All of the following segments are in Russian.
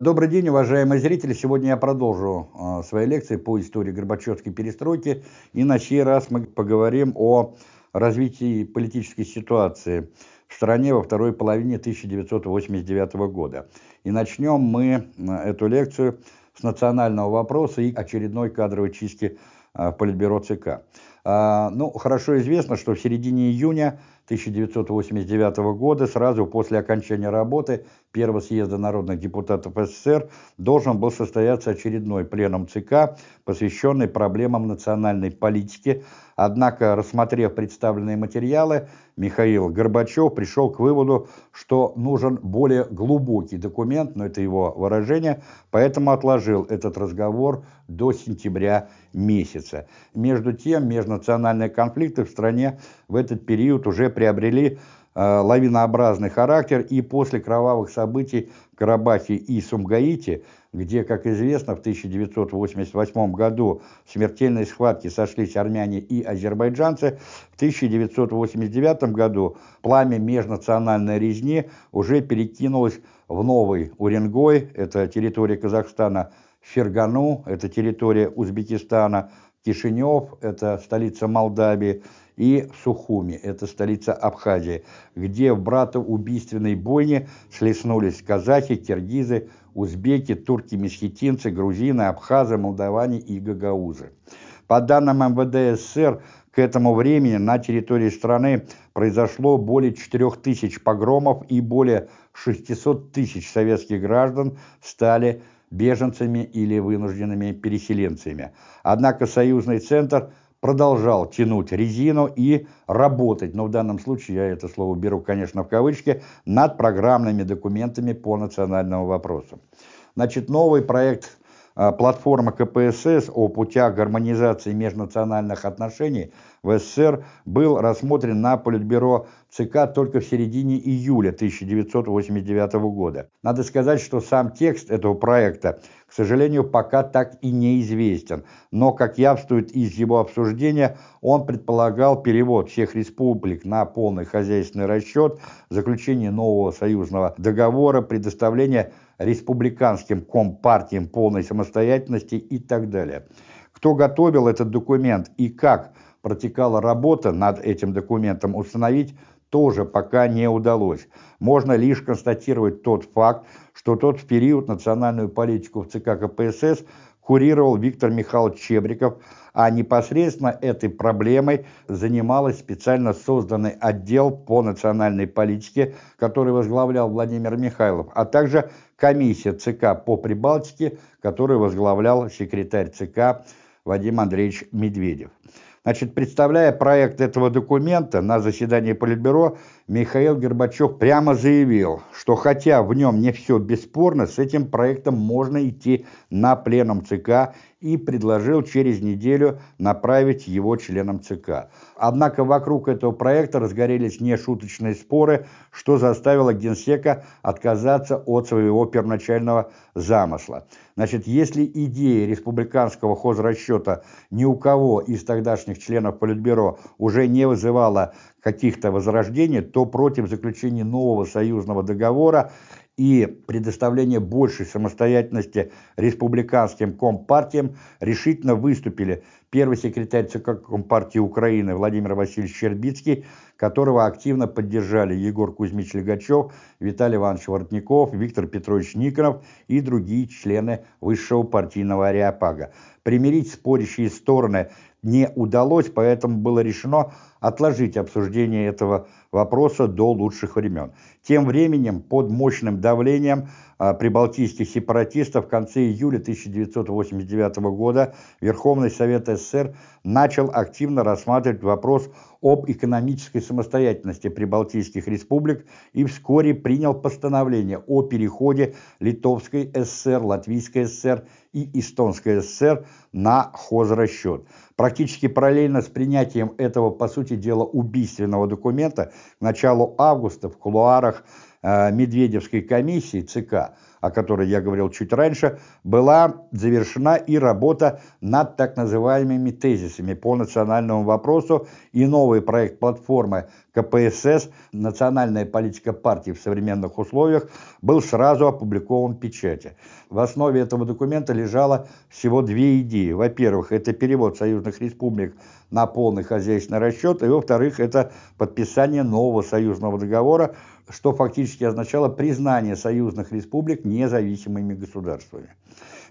Добрый день, уважаемые зрители! Сегодня я продолжу э, свои лекции по истории Горбачевской перестройки. И на сей раз мы поговорим о развитии политической ситуации в стране во второй половине 1989 года. И начнем мы эту лекцию с национального вопроса и очередной кадровой чистки э, Политбюро ЦК. А, ну, хорошо известно, что в середине июня 1989 года, сразу после окончания работы Первого съезда народных депутатов СССР, должен был состояться очередной пленум ЦК, посвященный проблемам национальной политики. Однако, рассмотрев представленные материалы, Михаил Горбачев пришел к выводу, что нужен более глубокий документ, но это его выражение, поэтому отложил этот разговор до сентября месяца. Между тем, межнациональные конфликты в стране в этот период уже приобрели э, лавинообразный характер. И после кровавых событий в Карабахе и Сумгаите, где, как известно, в 1988 году в смертельной схватке сошлись армяне и азербайджанцы, в 1989 году пламя межнациональной резни уже перекинулось в Новый Уренгой, это территория Казахстана, Фергану, это территория Узбекистана, Кишинев, это столица Молдавии, и Сухуми, это столица Абхазии, где в братоубийственной бойне слеснулись казахи, киргизы, узбеки, турки-месхетинцы, грузины, абхазы, молдаване и гагаузы. По данным МВД СССР, к этому времени на территории страны произошло более 4000 погромов и более 600 тысяч советских граждан стали беженцами или вынужденными переселенцами. Однако союзный центр продолжал тянуть резину и работать, но в данном случае я это слово беру, конечно, в кавычки, над программными документами по национальному вопросу. Значит, новый проект платформа КПСС о путях гармонизации межнациональных отношений в СССР был рассмотрен на Политбюро ЦК только в середине июля 1989 года. Надо сказать, что сам текст этого проекта, к сожалению, пока так и неизвестен, но, как явствует из его обсуждения, он предполагал перевод всех республик на полный хозяйственный расчет, заключение нового союзного договора, предоставление республиканским компартиям полной самостоятельности и так далее. Кто готовил этот документ и как протекала работа над этим документом, установить тоже пока не удалось. Можно лишь констатировать тот факт, что тот в период национальную политику в ЦК КПСС курировал Виктор Михайлович Чебриков, а непосредственно этой проблемой занималась специально созданный отдел по национальной политике, который возглавлял Владимир Михайлов, а также комиссия ЦК по Прибалтике, которую возглавлял секретарь ЦК Вадим Андреевич Медведев. Значит, представляя проект этого документа на заседании Политбюро, Михаил Горбачев прямо заявил, что хотя в нем не все бесспорно, с этим проектом можно идти на пленум ЦК и предложил через неделю направить его членам ЦК. Однако вокруг этого проекта разгорелись нешуточные споры, что заставило Генсека отказаться от своего первоначального замысла. Значит, если идея республиканского хозрасчета ни у кого из тогдашних членов Политбюро уже не вызывала каких-то возрождений, то против заключения нового союзного договора и предоставления большей самостоятельности республиканским компартиям решительно выступили первый секретарь ЦК Компартии Украины Владимир Васильевич Щербицкий, которого активно поддержали Егор Кузьмич Легачев, Виталий Иванович Воротников, Виктор Петрович Никонов и другие члены высшего партийного ареопага. Примирить спорящие стороны не удалось, поэтому было решено отложить обсуждение этого вопроса до лучших времен. Тем временем, под мощным давлением а, прибалтийских сепаратистов в конце июля 1989 года Верховный Совет СССР начал активно рассматривать вопрос об экономической самостоятельности прибалтийских республик и вскоре принял постановление о переходе Литовской ССР, Латвийской ССР и Эстонской ССР на хозрасчет. Практически параллельно с принятием этого, по сути дела, убийственного документа, к началу августа в кулуарах Медведевской комиссии ЦК о которой я говорил чуть раньше, была завершена и работа над так называемыми тезисами по национальному вопросу и новый проект платформы КПСС «Национальная политика партии в современных условиях» был сразу опубликован в печати. В основе этого документа лежало всего две идеи. Во-первых, это перевод союзных республик на полный хозяйственный расчет, и во-вторых, это подписание нового союзного договора, что фактически означало признание союзных республик независимыми государствами.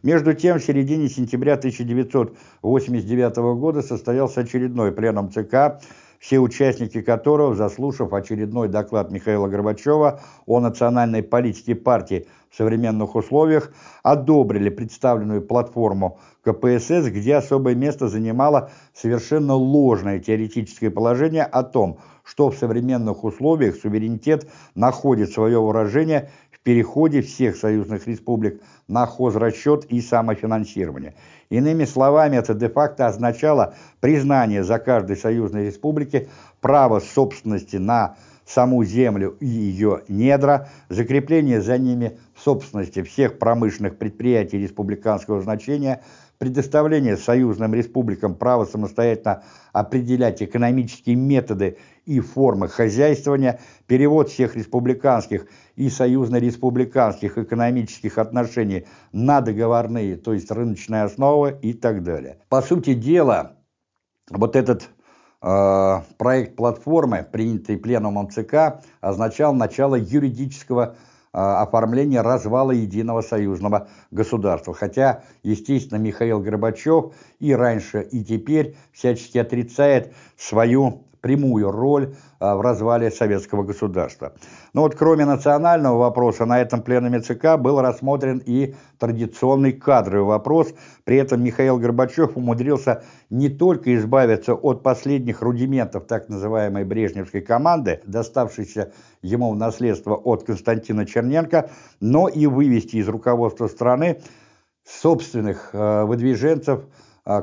Между тем, в середине сентября 1989 года состоялся очередной пленум ЦК, все участники которого, заслушав очередной доклад Михаила Горбачева о национальной политике партии в современных условиях, одобрили представленную платформу КПСС, где особое место занимало совершенно ложное теоретическое положение о том, что в современных условиях суверенитет находит свое выражение в переходе всех союзных республик на хозрасчет и самофинансирование. Иными словами, это де-факто означало признание за каждой союзной республики права собственности на саму землю и ее недра, закрепление за ними собственности всех промышленных предприятий республиканского значения, предоставление союзным республикам права самостоятельно определять экономические методы и формы хозяйствования, перевод всех республиканских и союзно-республиканских экономических отношений на договорные, то есть рыночные основы и так далее. По сути дела, вот этот проект платформы, принятый пленумом ЦК, означал начало юридического э, оформления развала единого союзного государства. Хотя, естественно, Михаил Горбачев и раньше, и теперь всячески отрицает свою прямую роль а, в развале советского государства. Но вот кроме национального вопроса на этом пленуме ЦК был рассмотрен и традиционный кадровый вопрос. При этом Михаил Горбачев умудрился не только избавиться от последних рудиментов так называемой брежневской команды, доставшейся ему в наследство от Константина Черненко, но и вывести из руководства страны собственных э, выдвиженцев а,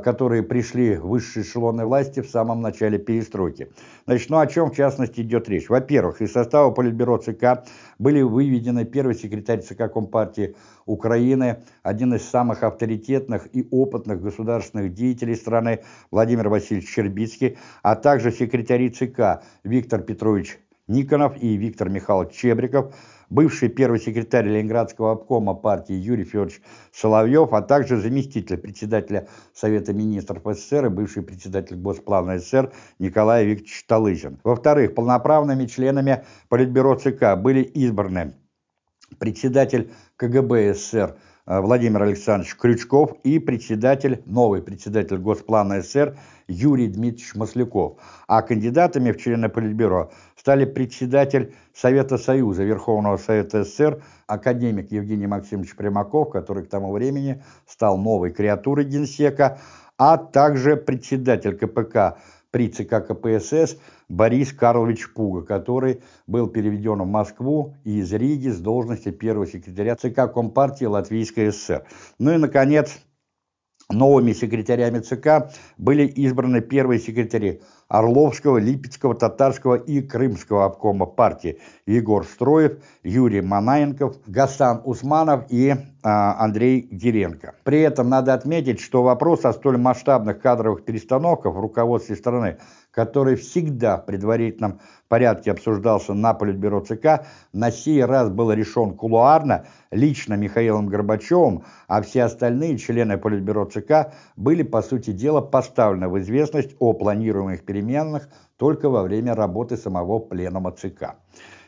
которые пришли в высшие эшелоны власти в самом начале перестройки. Значит, ну о чем в частности идет речь? Во-первых, из состава Политбюро ЦК были выведены первый секретарь ЦК Компартии Украины, один из самых авторитетных и опытных государственных деятелей страны Владимир Васильевич Щербицкий, а также секретари ЦК Виктор Петрович Никонов и Виктор Михайлович Чебриков, бывший первый секретарь Ленинградского обкома партии Юрий Федорович Соловьев, а также заместитель председателя Совета министров СССР и бывший председатель Госплана СССР Николай Викторович Талызин. Во-вторых, полноправными членами Политбюро ЦК были избраны председатель КГБ СССР Владимир Александрович Крючков и председатель, новый председатель Госплана СССР Юрий Дмитриевич Масляков. А кандидатами в члены Политбюро стали председатель Совета Союза Верховного Совета СССР академик Евгений Максимович Примаков, который к тому времени стал новой креатурой Генсека, а также председатель КПК при ЦК КПСС Борис Карлович Пуга, который был переведен в Москву и из Риги с должности первого секретаря ЦК Компартии Латвийской ССР. Ну и, наконец, новыми секретарями ЦК были избраны первые секретари Орловского, Липецкого, Татарского и Крымского обкома партии Егор Строев, Юрий Манаенков, Гасан Усманов и а, Андрей Деренко. При этом надо отметить, что вопрос о столь масштабных кадровых перестановках в руководстве страны который всегда в предварительном порядке обсуждался на Политбюро ЦК, на сей раз был решен кулуарно, лично Михаилом Горбачевым, а все остальные члены Политбюро ЦК были, по сути дела, поставлены в известность о планируемых переменах только во время работы самого пленума ЦК.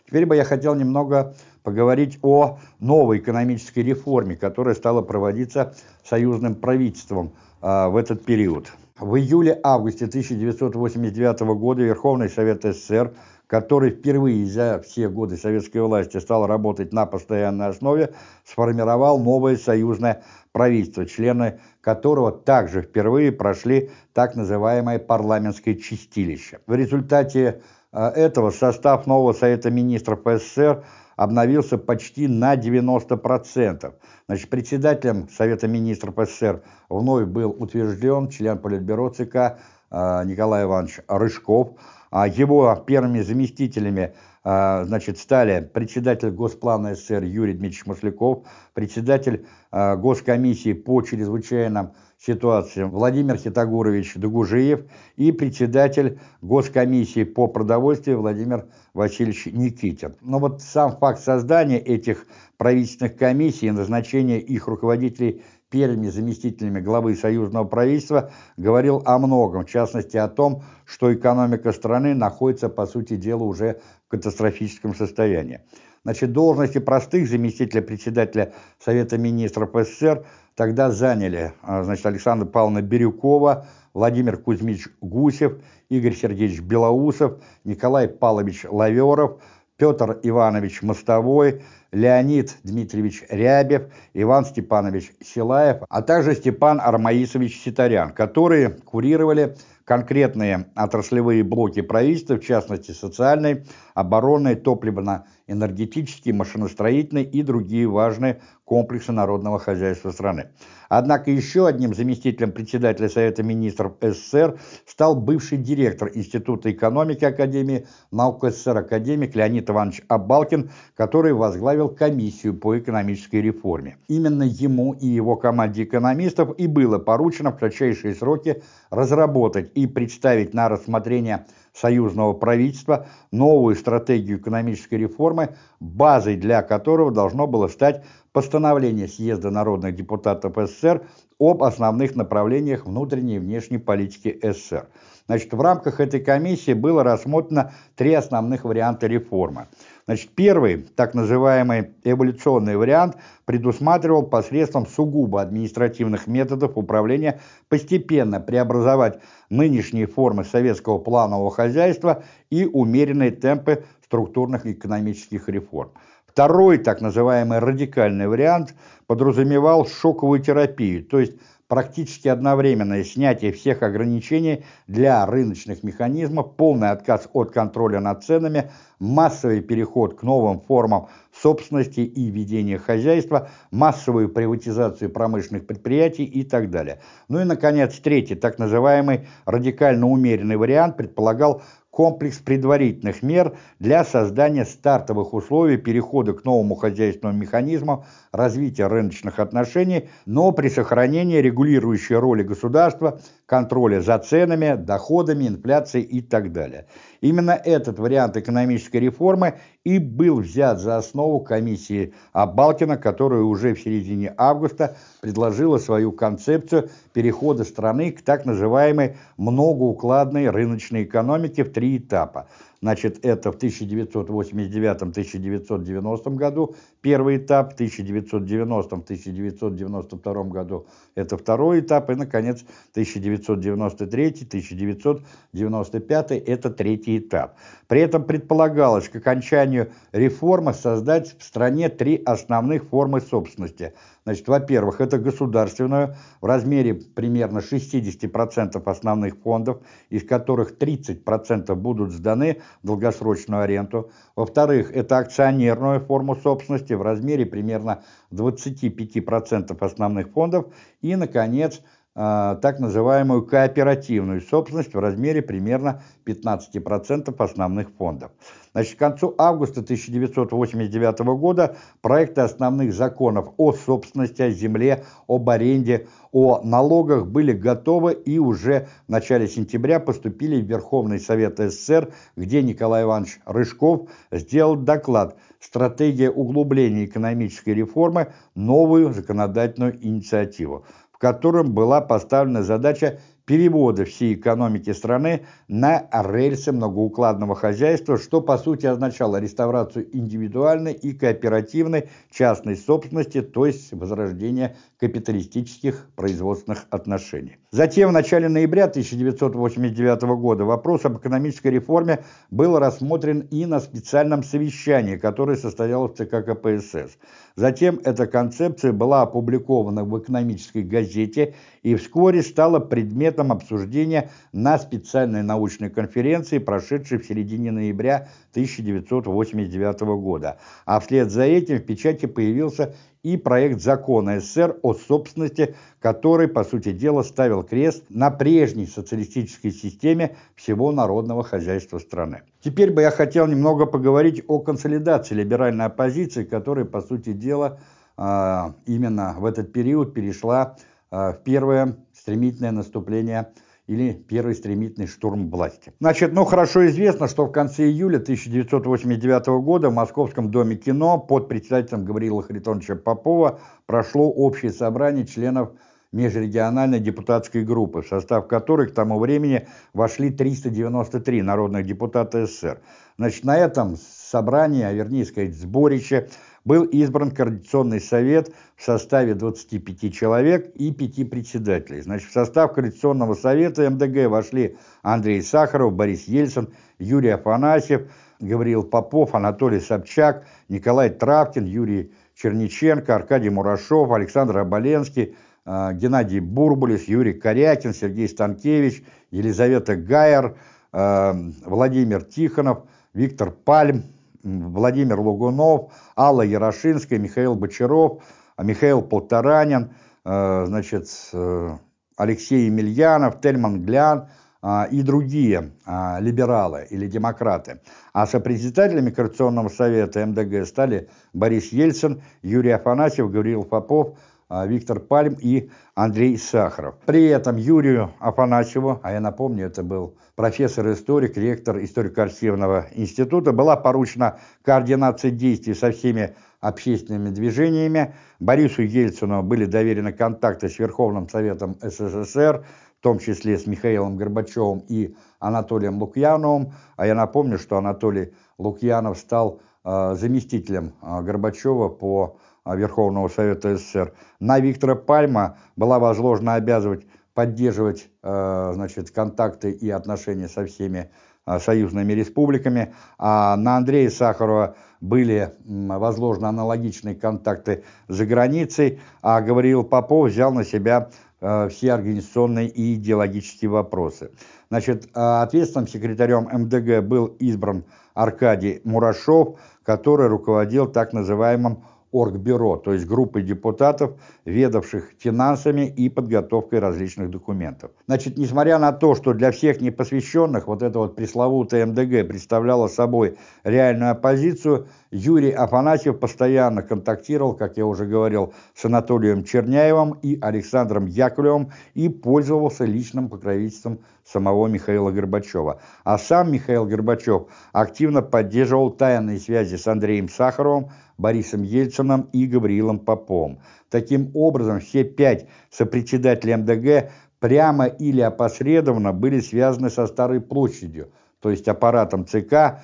Теперь бы я хотел немного поговорить о новой экономической реформе, которая стала проводиться союзным правительством а, в этот период. В июле-августе 1989 года Верховный Совет СССР, который впервые за все годы советской власти стал работать на постоянной основе, сформировал новое союзное правительство, члены которого также впервые прошли так называемое парламентское чистилище. В результате э, этого состав нового Совета Министров СССР обновился почти на 90%. Значит, председателем Совета министров СССР вновь был утвержден член Политбюро ЦК э, Николай Иванович Рыжков, его первыми заместителями а, значит, стали председатель Госплана СССР Юрий Дмитриевич Масляков, председатель а, Госкомиссии по чрезвычайным ситуациям Владимир Хитогурович Догужиев и председатель Госкомиссии по продовольствию Владимир Васильевич Никитин. Но вот сам факт создания этих правительственных комиссий и назначения их руководителей первыми заместителями главы союзного правительства говорил о многом, в частности о том, что экономика страны находится, по сути дела, уже в катастрофическом состоянии. Значит, должности простых заместителя председателя Совета министров СССР тогда заняли а, значит, Александра Павловна Бирюкова, Владимир Кузьмич Гусев, Игорь Сергеевич Белоусов, Николай Павлович Лаверов, Петр Иванович Мостовой, Леонид Дмитриевич Рябев, Иван Степанович Силаев, а также Степан Армаисович Ситарян, которые курировали конкретные отраслевые блоки правительства, в частности социальной, оборонной, топливно-энергетический, машиностроительный и другие важные комплексы народного хозяйства страны. Однако еще одним заместителем председателя Совета министров СССР стал бывший директор Института экономики Академии наук СССР академик Леонид Иванович Абалкин, который возглавил комиссию по экономической реформе. Именно ему и его команде экономистов и было поручено в кратчайшие сроки разработать и представить на рассмотрение союзного правительства новую стратегию экономической реформы, базой для которого должно было стать постановление Съезда народных депутатов СССР об основных направлениях внутренней и внешней политики СССР. Значит, в рамках этой комиссии было рассмотрено три основных варианта реформы. Значит, первый, так называемый эволюционный вариант, предусматривал посредством сугубо административных методов управления постепенно преобразовать нынешние формы советского планового хозяйства и умеренные темпы структурных экономических реформ. Второй, так называемый радикальный вариант, подразумевал шоковую терапию, то есть практически одновременное снятие всех ограничений для рыночных механизмов, полный отказ от контроля над ценами, массовый переход к новым формам собственности и ведения хозяйства, массовую приватизацию промышленных предприятий и так далее. Ну и, наконец, третий, так называемый радикально умеренный вариант предполагал комплекс предварительных мер для создания стартовых условий перехода к новому хозяйственному механизму развития рыночных отношений, но при сохранении регулирующей роли государства, контроля за ценами, доходами, инфляцией и так далее. Именно этот вариант экономической реформы и был взят за основу комиссии Абалкина, которая уже в середине августа предложила свою концепцию перехода страны к так называемой многоукладной рыночной экономике в три этапа. Значит, это в 1989-1990 году. Первый этап, в 1990-1992 году. Это второй этап, и, наконец, 1993-1995 это третий этап. При этом предполагалось к окончанию реформы создать в стране три основных формы собственности – Значит, во-первых, это государственную в размере примерно 60% основных фондов, из которых 30% будут сданы в долгосрочную аренду. Во-вторых, это акционерную форму собственности в размере примерно 25% основных фондов. И, наконец, так называемую кооперативную собственность в размере примерно 15% основных фондов. Значит, к концу августа 1989 года проекты основных законов о собственности, о земле, об аренде, о налогах были готовы и уже в начале сентября поступили в Верховный Совет СССР, где Николай Иванович Рыжков сделал доклад «Стратегия углубления экономической реформы. Новую законодательную инициативу» в котором была поставлена задача перевода всей экономики страны на рельсы многоукладного хозяйства, что по сути означало реставрацию индивидуальной и кооперативной частной собственности, то есть возрождение капиталистических производственных отношений. Затем в начале ноября 1989 года вопрос об экономической реформе был рассмотрен и на специальном совещании, которое состоялось в ЦК КПСС. Затем эта концепция была опубликована в экономической газете и вскоре стала предметом обсуждения на специальной научной конференции, прошедшей в середине ноября 1989 года. А вслед за этим в печати появился и проект закона СССР о собственности, который, по сути дела, ставил крест на прежней социалистической системе всего народного хозяйства страны. Теперь бы я хотел немного поговорить о консолидации либеральной оппозиции, которая, по сути дела, а, именно в этот период перешла а, в первое стремительное наступление или первый стремительный штурм власти. Значит, ну хорошо известно, что в конце июля 1989 года в Московском доме кино под председателем Гавриила Харитоновича Попова прошло общее собрание членов межрегиональной депутатской группы, в состав которой к тому времени вошли 393 народных депутата СССР. Значит, на этом собрании, а вернее сказать, сборище, был избран Координационный совет в составе 25 человек и 5 председателей. Значит, в состав Координационного совета МДГ вошли Андрей Сахаров, Борис Ельцин, Юрий Афанасьев, Гавриил Попов, Анатолий Собчак, Николай Травкин, Юрий Черниченко, Аркадий Мурашов, Александр Оболенский, э, Геннадий Бурбулис, Юрий Корякин, Сергей Станкевич, Елизавета Гайер, э, Владимир Тихонов, Виктор Пальм, Владимир Лугунов, Алла Ярошинская, Михаил Бочаров, Михаил Полторанин, э, значит, э, Алексей Емельянов, Тельман Глян э, и другие либералы или демократы. А сопредседателями Координационного совета МДГ стали Борис Ельцин, Юрий Афанасьев, Гавриил Попов, Виктор Пальм и Андрей Сахаров. При этом Юрию Афанасьеву, а я напомню, это был профессор-историк, ректор историко-архивного института, была поручена координация действий со всеми общественными движениями. Борису Ельцину были доверены контакты с Верховным Советом СССР, в том числе с Михаилом Горбачевым и Анатолием Лукьяновым. А я напомню, что Анатолий Лукьянов стал э, заместителем э, Горбачева по э, Верховного Совета СССР. На Виктора Пальма была возложена обязывать поддерживать э, значит, контакты и отношения со всеми э, союзными республиками, а на Андрея Сахарова были возложены аналогичные контакты за границей, а Гавриил Попов взял на себя э, все организационные и идеологические вопросы. Значит, ответственным секретарем МДГ был избран Аркадий Мурашов, который руководил так называемым Оргбюро, то есть группой депутатов, ведавших финансами и подготовкой различных документов. Значит, несмотря на то, что для всех непосвященных вот эта вот пресловутая МДГ представляла собой реальную оппозицию, Юрий Афанасьев постоянно контактировал, как я уже говорил, с Анатолием Черняевым и Александром Яковлевым и пользовался личным покровительством самого Михаила Горбачева. А сам Михаил Горбачев активно поддерживал тайные связи с Андреем Сахаровым, Борисом Ельциным и Гавриилом Поповым. Таким образом, все пять сопредседателей МДГ прямо или опосредованно были связаны со Старой площадью, то есть аппаратом ЦК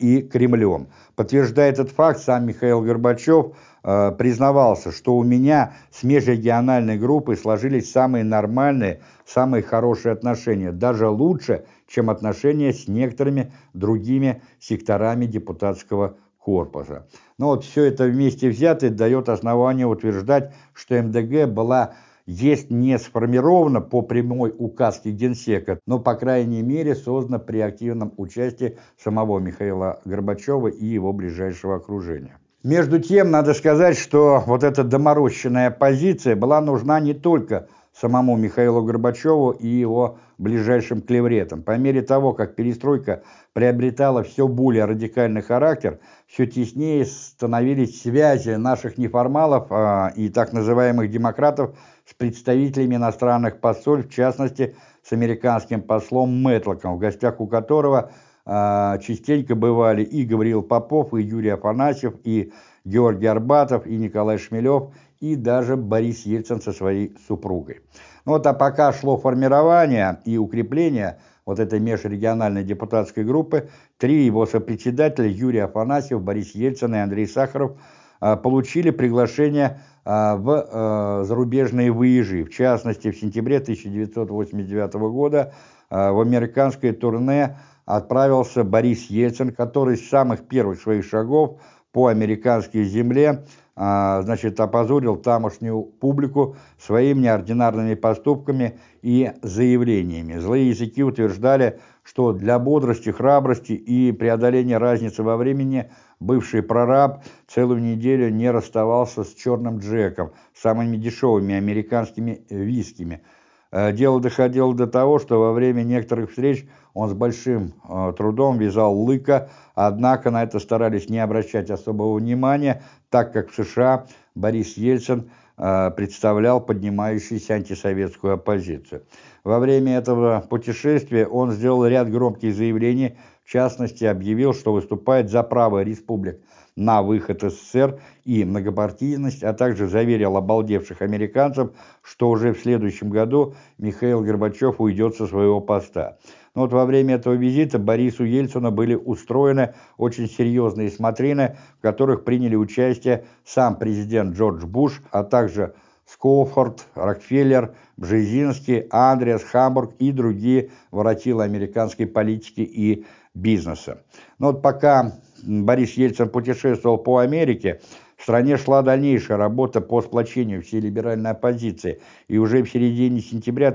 и Кремлем. Подтверждая этот факт, сам Михаил Горбачев э, признавался, что у меня с межрегиональной группой сложились самые нормальные, самые хорошие отношения, даже лучше, чем отношения с некоторыми другими секторами депутатского корпуса. Но вот все это вместе взятое дает основание утверждать, что МДГ была есть не сформирована по прямой указке Генсека, но, по крайней мере, создана при активном участии самого Михаила Горбачева и его ближайшего окружения. Между тем, надо сказать, что вот эта доморощенная позиция была нужна не только самому Михаилу Горбачеву и его ближайшим клевретам. По мере того, как перестройка приобретала все более радикальный характер, все теснее становились связи наших неформалов а, и так называемых демократов с представителями иностранных посольств, в частности, с американским послом Мэтлоком, в гостях у которого а, частенько бывали и Гавриил Попов, и Юрий Афанасьев, и Георгий Арбатов, и Николай Шмелев, и даже Борис Ельцин со своей супругой. Ну вот, а пока шло формирование и укрепление вот этой межрегиональной депутатской группы, три его сопредседателя, Юрий Афанасьев, Борис Ельцин и Андрей Сахаров, а, получили приглашение а, в а, зарубежные выезжи. В частности, в сентябре 1989 года в американское турне отправился Борис Ельцин, который с самых первых своих шагов по американской земле значит, опозорил тамошнюю публику своими неординарными поступками и заявлениями. Злые языки утверждали, что для бодрости, храбрости и преодоления разницы во времени бывший прораб целую неделю не расставался с черным Джеком, самыми дешевыми американскими вискими. Э, дело доходило до того, что во время некоторых встреч он с большим э, трудом вязал лыка, однако на это старались не обращать особого внимания, так как в США Борис Ельцин э, представлял поднимающуюся антисоветскую оппозицию. Во время этого путешествия он сделал ряд громких заявлений, в частности объявил, что выступает за право республик на выход из СССР и многопартийность, а также заверил обалдевших американцев, что уже в следующем году Михаил Горбачев уйдет со своего поста. Но вот во время этого визита Борису Ельцину были устроены очень серьезные смотрины, в которых приняли участие сам президент Джордж Буш, а также Скофорд, Рокфеллер, Бжезинский, Андреас, Хамбург и другие воротилы американской политики и бизнеса. Но вот пока Борис Ельцин путешествовал по Америке, в стране шла дальнейшая работа по сплочению всей либеральной оппозиции, и уже в середине сентября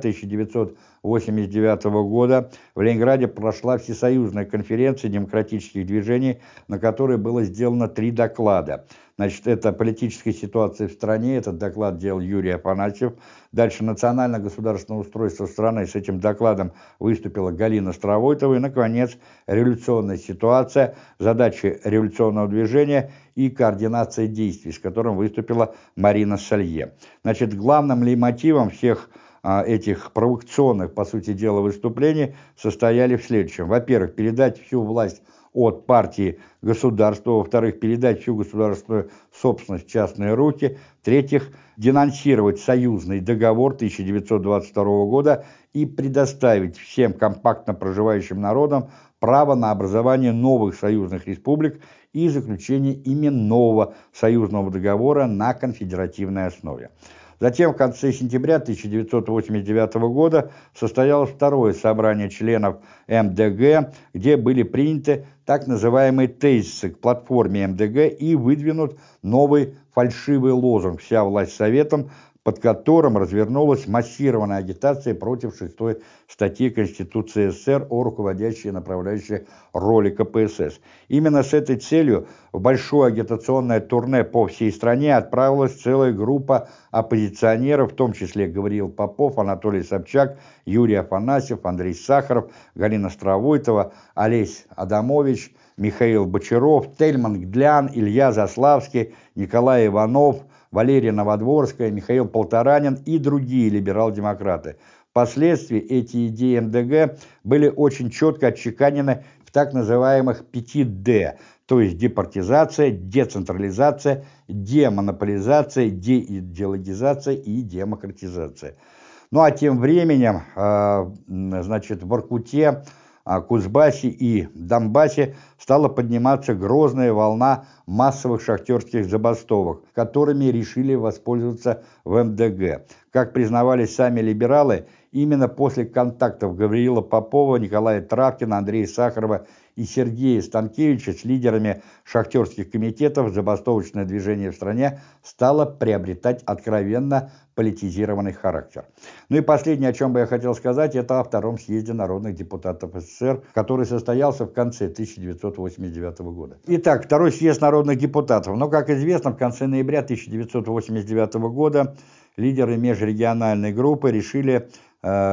1989 года в Ленинграде прошла всесоюзная конференция демократических движений, на которой было сделано три доклада – Значит, это политическая ситуация в стране, этот доклад делал Юрий Афанасьев. Дальше национально-государственное устройство страны, с этим докладом выступила Галина Стравойтова. И, наконец, революционная ситуация, задачи революционного движения и координация действий, с которым выступила Марина Салье. Значит, главным ли мотивом всех этих провокационных, по сути дела, выступлений состояли в следующем. Во-первых, передать всю власть от партии государства, во-вторых, передать всю государственную собственность в частные руки, в-третьих, денонсировать союзный договор 1922 года и предоставить всем компактно проживающим народам право на образование новых союзных республик и заключение именного союзного договора на конфедеративной основе. Затем в конце сентября 1989 года состоялось второе собрание членов МДГ, где были приняты так называемые тезисы к платформе МДГ и выдвинут новый фальшивый лозунг «Вся власть Советом», под которым развернулась массированная агитация против шестой статьи Конституции СССР о руководящей и направляющей роли КПСС. Именно с этой целью в большое агитационное турне по всей стране отправилась целая группа оппозиционеров, в том числе Гавриил Попов, Анатолий Собчак, Юрий Афанасьев, Андрей Сахаров, Галина Стравойтова, Олесь Адамович, Михаил Бочаров, Тельман Гдлян, Илья Заславский, Николай Иванов – Валерия Новодворская, Михаил Полторанин и другие либерал-демократы. Впоследствии эти идеи МДГ были очень четко отчеканены в так называемых 5D, то есть департизация, децентрализация, демонополизация, деидеологизация и демократизация. Ну а тем временем, а, значит, в Воркуте а Кузбассе и Донбассе стала подниматься грозная волна массовых шахтерских забастовок, которыми решили воспользоваться в МДГ. Как признавались сами либералы, именно после контактов Гавриила Попова, Николая Травкина, Андрея Сахарова и Сергея Станкевича с лидерами шахтерских комитетов забастовочное движение в стране стало приобретать откровенно политизированный характер. Ну и последнее, о чем бы я хотел сказать, это о втором съезде народных депутатов СССР, который состоялся в конце 1989 года. Итак, второй съезд народных депутатов. Но, как известно, в конце ноября 1989 года лидеры межрегиональной группы решили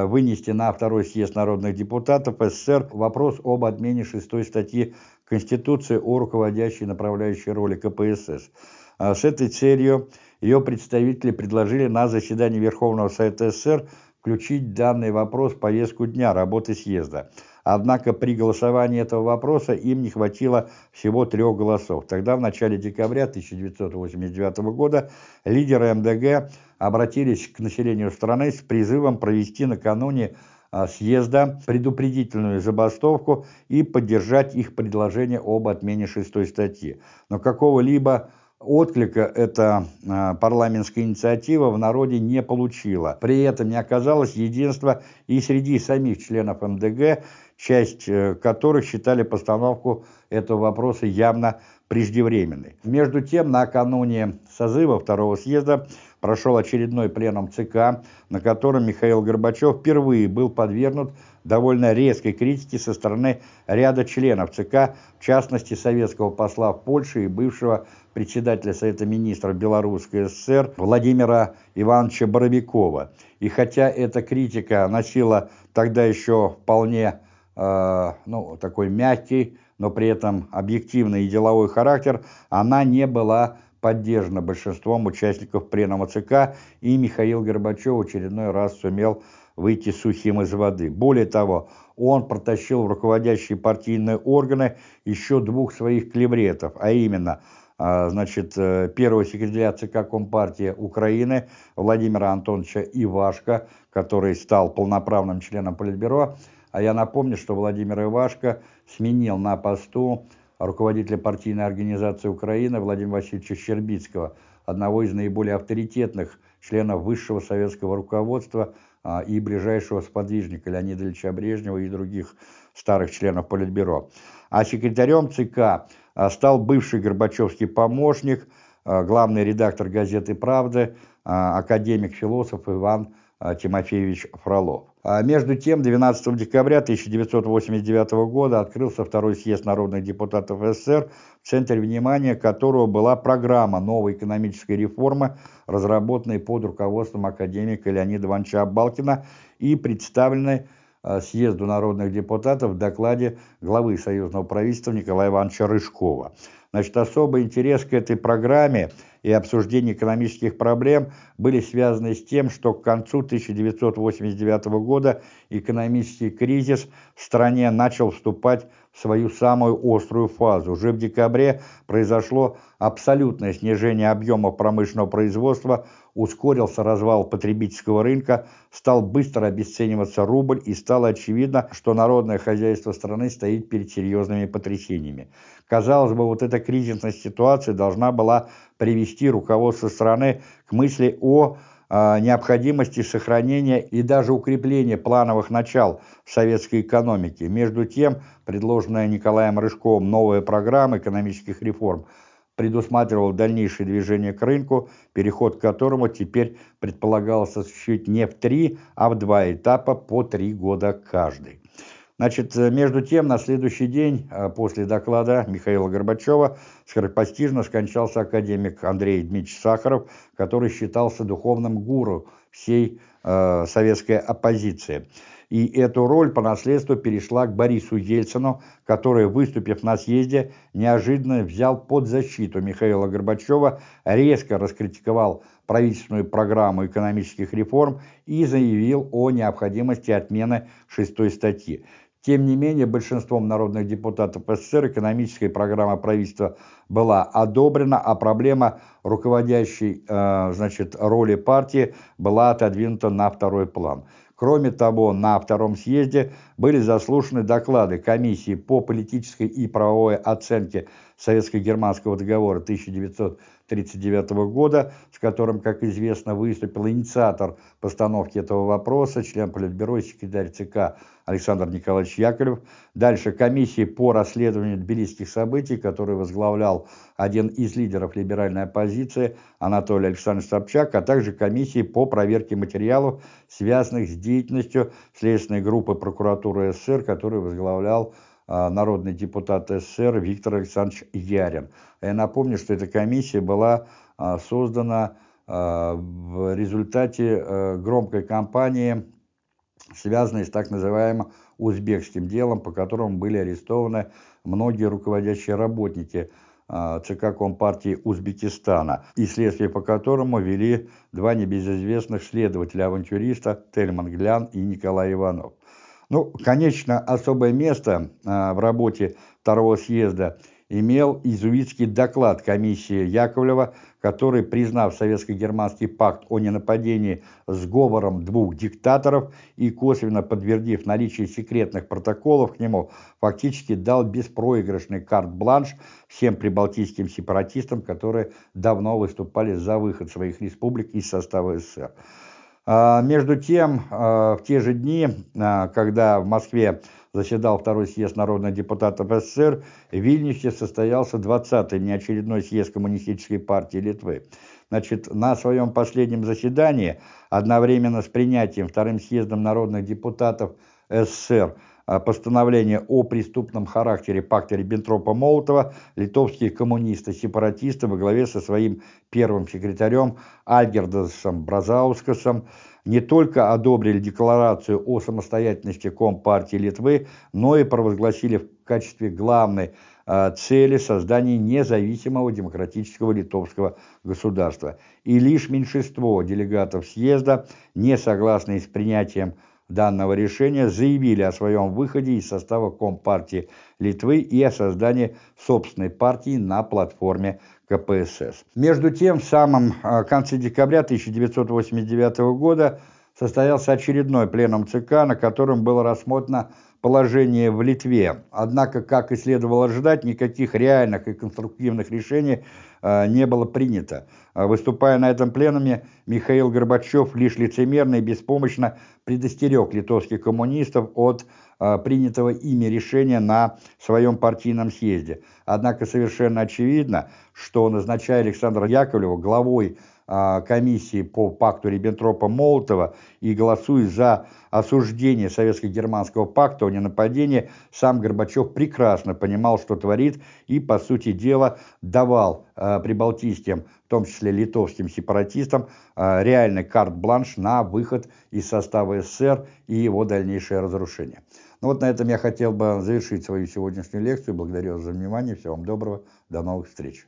вынести на второй съезд народных депутатов СССР вопрос об отмене шестой статьи Конституции о руководящей и направляющей роли КПСС. А с этой целью ее представители предложили на заседании Верховного Совета СССР включить данный вопрос в повестку дня работы съезда. Однако при голосовании этого вопроса им не хватило всего трех голосов. Тогда, в начале декабря 1989 года, лидеры МДГ обратились к населению страны с призывом провести накануне а, съезда предупредительную забастовку и поддержать их предложение об отмене шестой статьи. Но какого-либо отклика эта а, парламентская инициатива в народе не получила. При этом не оказалось единства и среди самих членов МДГ, часть э, которых считали постановку этого вопроса явно преждевременной. Между тем, накануне созыва второго съезда прошел очередной пленум ЦК, на котором Михаил Горбачев впервые был подвергнут довольно резкой критике со стороны ряда членов ЦК, в частности советского посла в Польше и бывшего председателя Совета министров Белорусской ССР Владимира Ивановича Боровикова. И хотя эта критика носила тогда еще вполне ну, такой мягкий, но при этом объективный и деловой характер, она не была поддержана большинством участников пленума ЦК, и Михаил Горбачев очередной раз сумел выйти сухим из воды. Более того, он протащил в руководящие партийные органы еще двух своих клевретов, а именно а, значит, э, первого секретаря ЦК Компартии Украины Владимира Антоновича Ивашко, который стал полноправным членом Политбюро. А я напомню, что Владимир Ивашко сменил на посту руководителя партийной организации Украины Владимира Васильевича Щербицкого, одного из наиболее авторитетных членов высшего советского руководства а, и ближайшего сподвижника Леонида Ильича Брежнева и других старых членов Политбюро. А секретарем ЦК а, стал бывший Горбачевский помощник, а, главный редактор газеты «Правда», академик-философ Иван Тимофеевич Фролов. Между тем, 12 декабря 1989 года открылся второй съезд народных депутатов СССР, в центре внимания которого была программа новой экономической реформы, разработанной под руководством академика Леонида Ивановича Абалкина и представленной Э, съезду народных депутатов в докладе главы союзного правительства Николая Ивановича Рыжкова. Значит, особый интерес к этой программе и обсуждение экономических проблем были связаны с тем, что к концу 1989 года экономический кризис в стране начал вступать свою самую острую фазу. Уже в декабре произошло абсолютное снижение объемов промышленного производства, ускорился развал потребительского рынка, стал быстро обесцениваться рубль и стало очевидно, что народное хозяйство страны стоит перед серьезными потрясениями. Казалось бы, вот эта кризисная ситуация должна была привести руководство страны к мысли о необходимости сохранения и даже укрепления плановых начал в советской экономике. Между тем, предложенная Николаем Рыжковым новая программа экономических реформ предусматривала дальнейшее движение к рынку, переход к которому теперь предполагалось осуществить не в три, а в два этапа по три года каждый. Значит, э, между тем, на следующий день э, после доклада Михаила Горбачева скоропостижно скончался академик Андрей Дмитриевич Сахаров, который считался духовным гуру всей э, советской оппозиции. И эту роль по наследству перешла к Борису Ельцину, который, выступив на съезде, неожиданно взял под защиту Михаила Горбачева, резко раскритиковал правительственную программу экономических реформ и заявил о необходимости отмены шестой статьи. Тем не менее, большинством народных депутатов СССР экономическая программа правительства была одобрена, а проблема руководящей э, значит, роли партии была отодвинута на второй план. Кроме того, на втором съезде были заслушаны доклады комиссии по политической и правовой оценке Советско-германского договора 1900 1939 года, с которым, как известно, выступил инициатор постановки этого вопроса, член Политбюро и секретарь ЦК Александр Николаевич Яковлев. Дальше комиссии по расследованию тбилисских событий, который возглавлял один из лидеров либеральной оппозиции Анатолий Александрович Собчак, а также комиссии по проверке материалов, связанных с деятельностью следственной группы прокуратуры СССР, которую возглавлял народный депутат СССР Виктор Александрович Ярин. Я напомню, что эта комиссия была а, создана а, в результате громкой кампании, связанной с так называемым узбекским делом, по которому были арестованы многие руководящие работники ЦК Компартии Узбекистана, и следствие по которому вели два небезызвестных следователя-авантюриста Тельман Глян и Николай Иванов. Ну, конечно, особое место а, в работе второго съезда имел изуитский доклад комиссии Яковлева, который, признав советско-германский пакт о ненападении с говором двух диктаторов и косвенно подтвердив наличие секретных протоколов к нему, фактически дал беспроигрышный карт-бланш всем прибалтийским сепаратистам, которые давно выступали за выход своих республик из состава СССР. А, между тем, а, в те же дни, а, когда в Москве заседал Второй съезд народных депутатов СССР, в Вильнюсе состоялся 20-й неочередной съезд Коммунистической партии Литвы. Значит, на своем последнем заседании, одновременно с принятием Вторым съездом народных депутатов СССР постановление о преступном характере пакта Риббентропа-Молотова литовские коммунисты-сепаратисты во главе со своим первым секретарем Альгердасом Бразаускасом не только одобрили декларацию о самостоятельности Компартии Литвы, но и провозгласили в качестве главной э, цели создание независимого демократического литовского государства. И лишь меньшинство делегатов съезда, не согласные с принятием данного решения, заявили о своем выходе из состава Компартии Литвы и о создании собственной партии на платформе КПСС. Между тем, в самом а, конце декабря 1989 года состоялся очередной пленум ЦК, на котором было рассмотрено положение в Литве. Однако, как и следовало ожидать, никаких реальных и конструктивных решений э, не было принято. Выступая на этом пленуме, Михаил Горбачев лишь лицемерно и беспомощно предостерег литовских коммунистов от э, принятого ими решения на своем партийном съезде. Однако совершенно очевидно, что назначая Александра Яковлева главой а, комиссии по пакту Риббентропа-Молотова и голосуя за осуждение Советско-Германского пакта о ненападении, сам Горбачев прекрасно понимал, что творит, и, по сути дела, давал э, прибалтийским, в том числе литовским сепаратистам, э, реальный карт-бланш на выход из состава СССР и его дальнейшее разрушение. Ну вот на этом я хотел бы завершить свою сегодняшнюю лекцию. Благодарю вас за внимание. Всего вам доброго. До новых встреч.